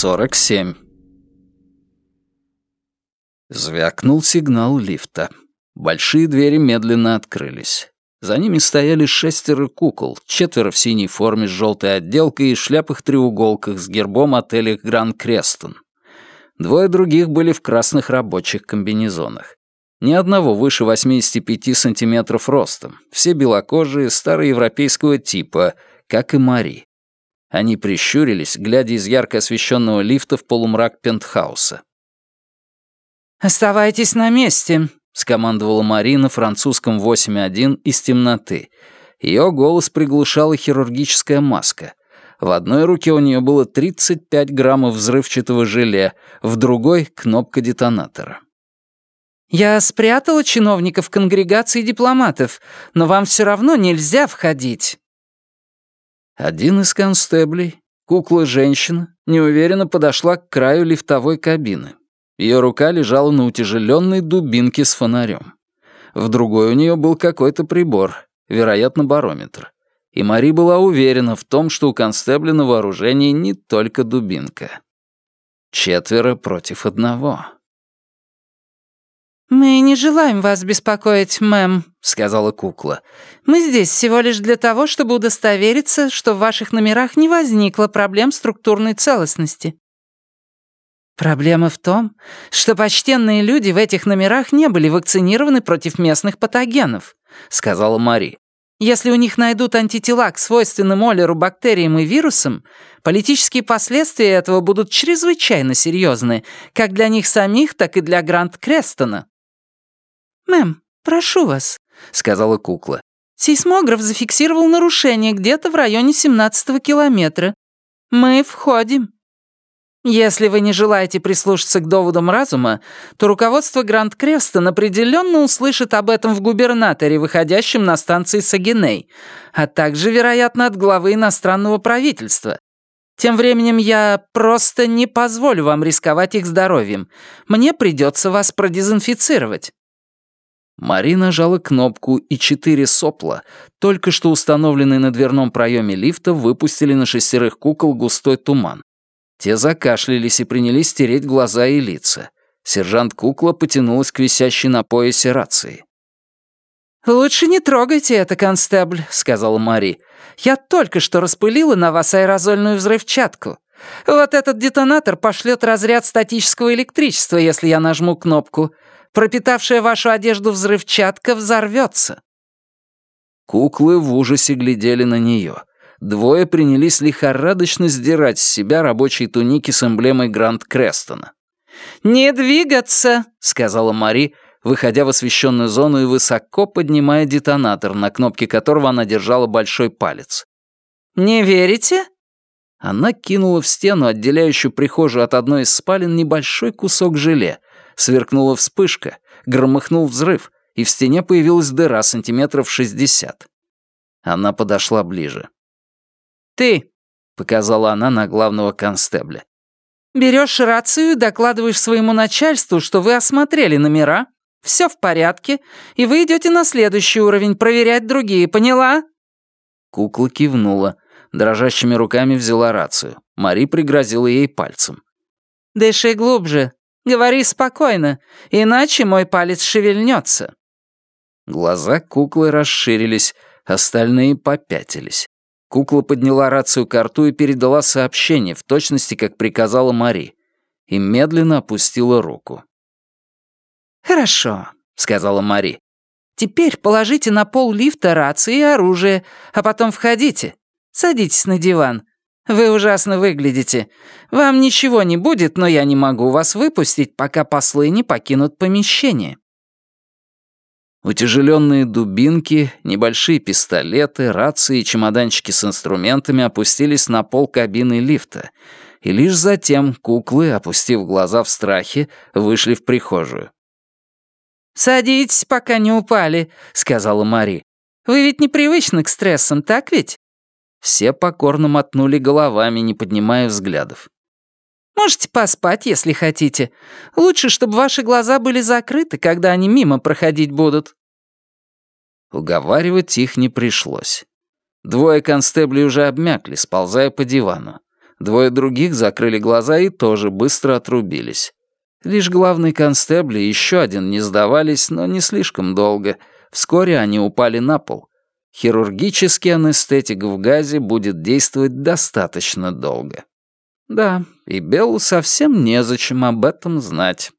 47. Звякнул сигнал лифта. Большие двери медленно открылись. За ними стояли шестеро кукол, четверо в синей форме с желтой отделкой и шляпах-треуголках с гербом отеля «Гранд Крестон». Двое других были в красных рабочих комбинезонах. Ни одного выше 85 сантиметров ростом. Все белокожие, староевропейского типа, как и Мари. Они прищурились, глядя из ярко освещенного лифта в полумрак пентхауса. «Оставайтесь на месте», — скомандовала Мари на французском 8.1 из темноты. Ее голос приглушала хирургическая маска. В одной руке у нее было 35 граммов взрывчатого желе, в другой — кнопка детонатора. «Я спрятала чиновников конгрегации дипломатов, но вам все равно нельзя входить». Один из констеблей, кукла-женщина, неуверенно подошла к краю лифтовой кабины. Ее рука лежала на утяжеленной дубинке с фонарем. В другой у нее был какой-то прибор, вероятно, барометр. И Мари была уверена в том, что у констебля на вооружении не только дубинка. Четверо против одного. «Мы не желаем вас беспокоить, мэм», — сказала кукла. «Мы здесь всего лишь для того, чтобы удостовериться, что в ваших номерах не возникло проблем структурной целостности». «Проблема в том, что почтенные люди в этих номерах не были вакцинированы против местных патогенов», — сказала Мари. «Если у них найдут антитела к свойственным Олеру бактериям и вирусам, политические последствия этого будут чрезвычайно серьезны, как для них самих, так и для Гранд Крестона». «Мэм, прошу вас», — сказала кукла. «Сейсмограф зафиксировал нарушение где-то в районе 17 километра. Мы входим». Если вы не желаете прислушаться к доводам разума, то руководство Гранд Крестон определенно услышит об этом в губернаторе, выходящем на станции Сагиней, а также, вероятно, от главы иностранного правительства. Тем временем я просто не позволю вам рисковать их здоровьем. Мне придется вас продезинфицировать. Мари нажала кнопку, и четыре сопла, только что установленные на дверном проеме лифта, выпустили на шестерых кукол густой туман. Те закашлялись и принялись тереть глаза и лица. Сержант-кукла потянулась к висящей на поясе рации. «Лучше не трогайте это, констебль», — сказала Мари. «Я только что распылила на вас аэрозольную взрывчатку. Вот этот детонатор пошлет разряд статического электричества, если я нажму кнопку пропитавшая вашу одежду взрывчатка взорвется». Куклы в ужасе глядели на нее. Двое принялись лихорадочно сдирать с себя рабочие туники с эмблемой Гранд Крестона. «Не двигаться!» — сказала Мари, выходя в освещенную зону и высоко поднимая детонатор, на кнопке которого она держала большой палец. «Не верите?» Она кинула в стену, отделяющую прихожую от одной из спален, небольшой кусок желе, Сверкнула вспышка, громыхнул взрыв, и в стене появилась дыра сантиметров шестьдесят. Она подошла ближе. «Ты», — показала она на главного констебля. «Берешь рацию и докладываешь своему начальству, что вы осмотрели номера, все в порядке, и вы идете на следующий уровень проверять другие, поняла?» Кукла кивнула, дрожащими руками взяла рацию. Мари пригрозила ей пальцем. «Дыши глубже, Говори спокойно, иначе мой палец шевельнется». Глаза куклы расширились, остальные попятились. Кукла подняла рацию к рту и передала сообщение, в точности, как приказала Мари, и медленно опустила руку. «Хорошо», — сказала Мари. «Теперь положите на пол лифта рации и оружие, а потом входите. Садитесь на диван. Вы ужасно выглядите. Вам ничего не будет, но я не могу вас выпустить, пока послы не покинут помещение». Утяжеленные дубинки, небольшие пистолеты, рации и чемоданчики с инструментами опустились на пол кабины лифта, и лишь затем куклы, опустив глаза в страхе, вышли в прихожую. «Садитесь, пока не упали», — сказала Мари. «Вы ведь непривычны к стрессам, так ведь?» Все покорно мотнули головами, не поднимая взглядов. «Можете поспать, если хотите. Лучше, чтобы ваши глаза были закрыты, когда они мимо проходить будут». Уговаривать их не пришлось. Двое констеблей уже обмякли, сползая по дивану. Двое других закрыли глаза и тоже быстро отрубились. Лишь главный констебли и еще один не сдавались, но не слишком долго. Вскоре они упали на пол. Хирургический анестетик в газе будет действовать достаточно долго. Да, и Беллу совсем незачем об этом знать.